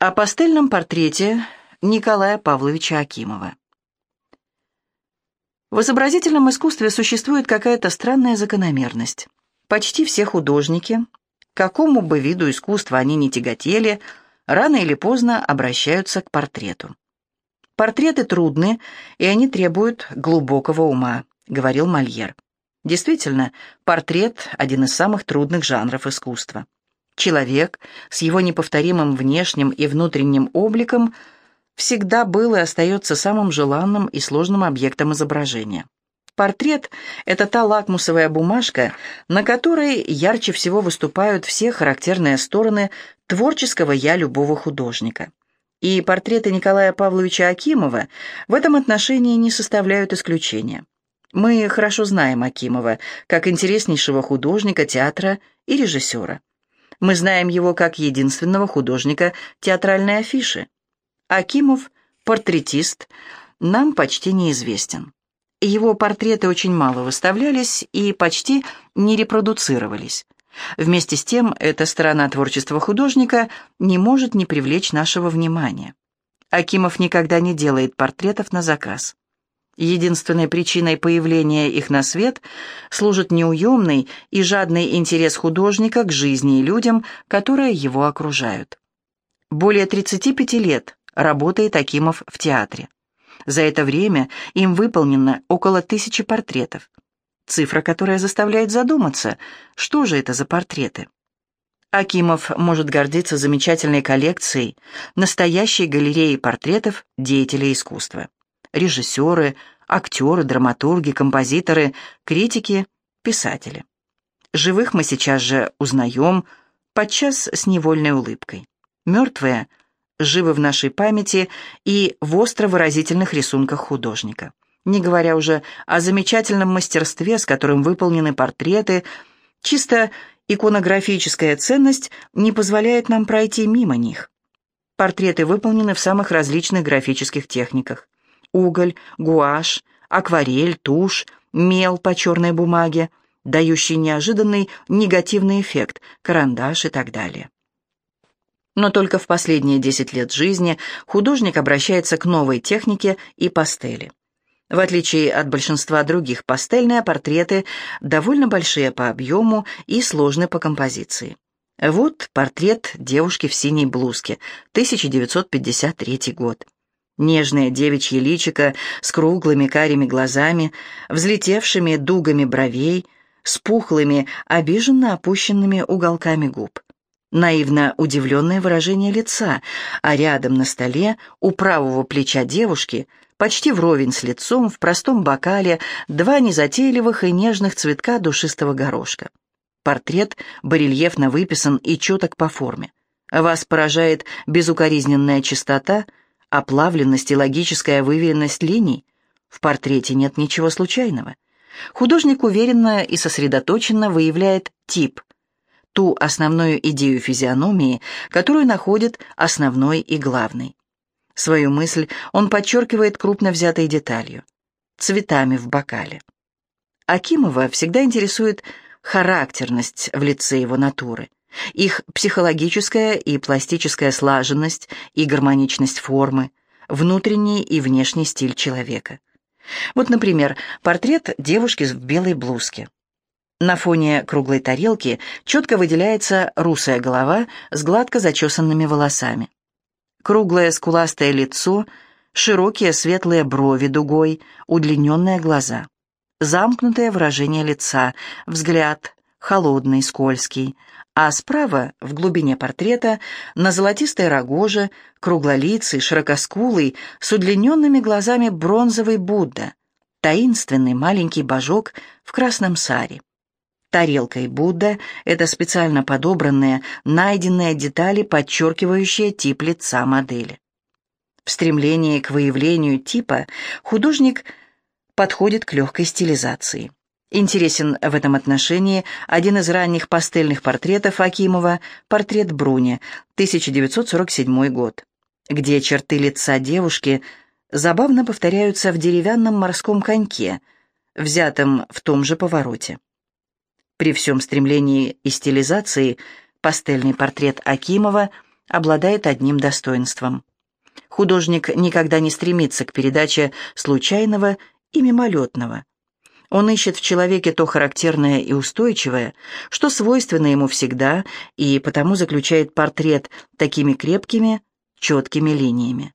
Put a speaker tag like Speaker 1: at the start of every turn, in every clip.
Speaker 1: О пастельном портрете Николая Павловича Акимова. В изобразительном искусстве существует какая-то странная закономерность. Почти все художники, какому бы виду искусства они ни тяготели, рано или поздно обращаются к портрету. Портреты трудны, и они требуют глубокого ума, говорил Мольер. Действительно, портрет – один из самых трудных жанров искусства. Человек с его неповторимым внешним и внутренним обликом всегда был и остается самым желанным и сложным объектом изображения. Портрет – это та лакмусовая бумажка, на которой ярче всего выступают все характерные стороны творческого «я» любого художника. И портреты Николая Павловича Акимова в этом отношении не составляют исключения. Мы хорошо знаем Акимова как интереснейшего художника, театра и режиссера. Мы знаем его как единственного художника театральной афиши. Акимов, портретист, нам почти неизвестен. Его портреты очень мало выставлялись и почти не репродуцировались. Вместе с тем, эта сторона творчества художника не может не привлечь нашего внимания. Акимов никогда не делает портретов на заказ. Единственной причиной появления их на свет служит неуемный и жадный интерес художника к жизни и людям, которые его окружают. Более 35 лет работает Акимов в театре. За это время им выполнено около тысячи портретов. Цифра, которая заставляет задуматься, что же это за портреты. Акимов может гордиться замечательной коллекцией, настоящей галереей портретов деятелей искусства режиссеры, актеры, драматурги, композиторы, критики, писатели. Живых мы сейчас же узнаем, подчас с невольной улыбкой. Мертвые живы в нашей памяти и в остро-выразительных рисунках художника. Не говоря уже о замечательном мастерстве, с которым выполнены портреты, чисто иконографическая ценность не позволяет нам пройти мимо них. Портреты выполнены в самых различных графических техниках уголь, гуашь, акварель, тушь, мел по черной бумаге, дающий неожиданный негативный эффект, карандаш и так далее. Но только в последние 10 лет жизни художник обращается к новой технике и пастели. В отличие от большинства других, пастельные портреты довольно большие по объему и сложны по композиции. Вот портрет девушки в синей блузке, 1953 год. Нежное девичье личико с круглыми карими глазами, взлетевшими дугами бровей, с пухлыми, обиженно опущенными уголками губ. Наивно удивленное выражение лица, а рядом на столе у правого плеча девушки, почти вровень с лицом, в простом бокале, два незатейливых и нежных цветка душистого горошка. Портрет барельефно выписан и четок по форме. Вас поражает безукоризненная чистота — оплавленность и логическая выверенность линий. В портрете нет ничего случайного. Художник уверенно и сосредоточенно выявляет тип, ту основную идею физиономии, которую находит основной и главной. Свою мысль он подчеркивает крупно взятой деталью – цветами в бокале. Акимова всегда интересует характерность в лице его натуры их психологическая и пластическая слаженность и гармоничность формы, внутренний и внешний стиль человека. Вот, например, портрет девушки в белой блузке. На фоне круглой тарелки четко выделяется русая голова с гладко зачесанными волосами. Круглое скуластое лицо, широкие светлые брови дугой, удлиненные глаза. Замкнутое выражение лица, взгляд, холодный, скользкий, а справа, в глубине портрета, на золотистой рогоже, круглолицый, широкоскулый, с удлиненными глазами бронзовый Будда, таинственный маленький божок в красном саре. Тарелка и Будда — это специально подобранные, найденные детали, подчеркивающие тип лица модели. В стремлении к выявлению типа художник подходит к легкой стилизации. Интересен в этом отношении один из ранних пастельных портретов Акимова «Портрет Бруни», 1947 год, где черты лица девушки забавно повторяются в деревянном морском коньке, взятом в том же повороте. При всем стремлении и стилизации пастельный портрет Акимова обладает одним достоинством. Художник никогда не стремится к передаче случайного и мимолетного. Он ищет в человеке то характерное и устойчивое, что свойственно ему всегда, и потому заключает портрет такими крепкими, четкими линиями.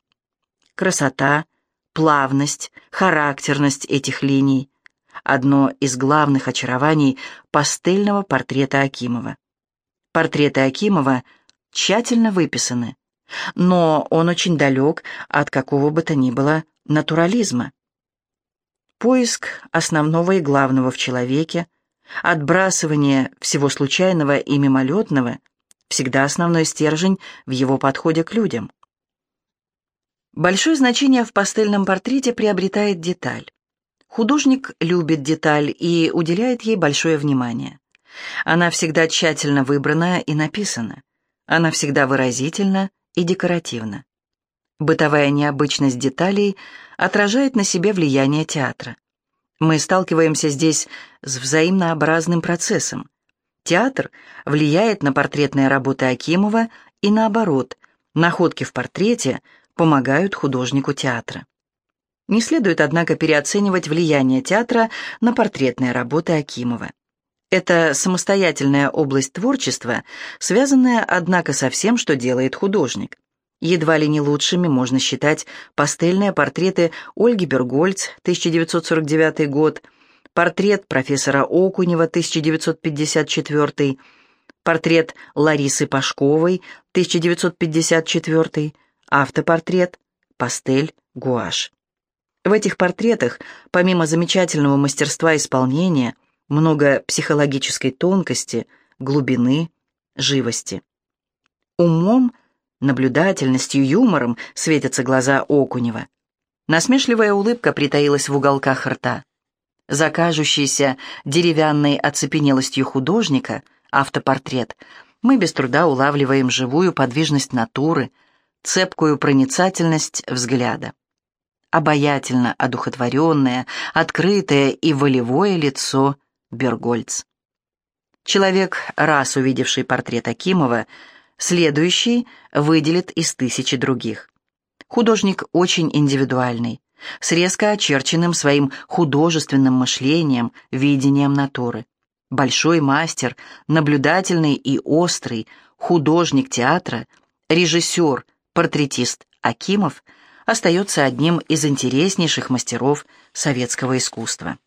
Speaker 1: Красота, плавность, характерность этих линий – одно из главных очарований пастельного портрета Акимова. Портреты Акимова тщательно выписаны, но он очень далек от какого бы то ни было натурализма. Поиск основного и главного в человеке, отбрасывание всего случайного и мимолетного – всегда основной стержень в его подходе к людям. Большое значение в пастельном портрете приобретает деталь. Художник любит деталь и уделяет ей большое внимание. Она всегда тщательно выбрана и написана. Она всегда выразительна и декоративна. Бытовая необычность деталей отражает на себе влияние театра. Мы сталкиваемся здесь с взаимнообразным процессом. Театр влияет на портретные работы Акимова и наоборот, находки в портрете помогают художнику театра. Не следует, однако, переоценивать влияние театра на портретные работы Акимова. Это самостоятельная область творчества, связанная, однако, со всем, что делает художник. Едва ли не лучшими можно считать пастельные портреты Ольги Бергольц, 1949 год, портрет профессора Окунева, 1954, портрет Ларисы Пашковой, 1954, автопортрет, пастель, гуашь. В этих портретах, помимо замечательного мастерства исполнения, много психологической тонкости, глубины, живости. Умом, наблюдательностью, юмором светятся глаза Окунева. Насмешливая улыбка притаилась в уголках рта. За кажущейся деревянной оцепенелостью художника, автопортрет, мы без труда улавливаем живую подвижность натуры – цепкую проницательность взгляда. Обаятельно одухотворенное, открытое и волевое лицо Бергольц. Человек, раз увидевший портрет Акимова, следующий выделит из тысячи других. Художник очень индивидуальный, с резко очерченным своим художественным мышлением, видением натуры. Большой мастер, наблюдательный и острый, художник театра, режиссер, портретист Акимов остается одним из интереснейших мастеров советского искусства.